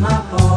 my phone.